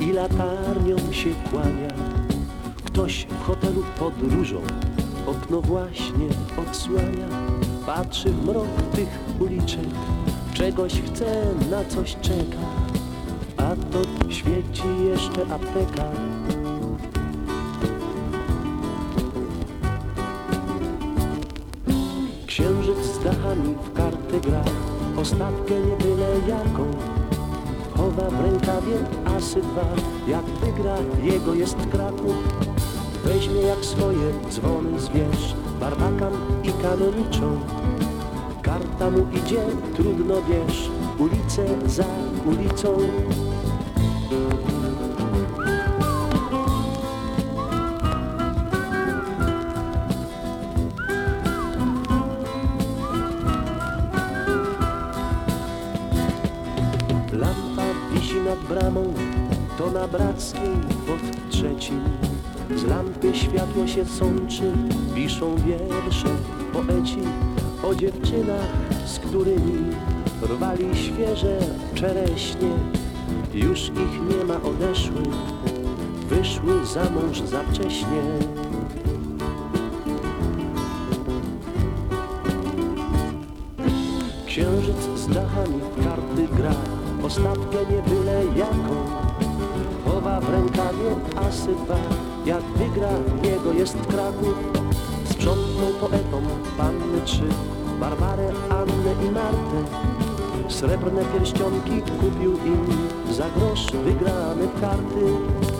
i latarnią się kłania. Ktoś w hotelu podróżą okno właśnie odsłania. Patrzy w mrok tych uliczek, czegoś chce, na coś czeka. A to świeci jeszcze apteka. Księżyc z dachami w karty gra, ostatkę nie byle jaką. Chowa w rękawie asy dwa, jak wygra, jego jest Kraków. Weźmie jak swoje dzwony zwierz, barbakan i kanoniczą. Karta mu idzie, trudno wiesz, ulicę za ulicą. Lampa wisi nad bramą, to na Brackiej pod trzecim. Z lampy światło się sączy, piszą wiersze poeci o dziewczynach, z którymi rwali świeże czereśnie. Już ich nie ma, odeszły, wyszły za mąż za wcześnie. Księżyc z dachami karty gra, ostatkę nie byle jaką. Chowa w rękawie asy dwa, jak wygra, jego jest Kraków. Sprzątnął poetom panny trzy, Barbarę, Annę i Martę. Srebrne pierścionki kupił im za grosz wygrany w karty.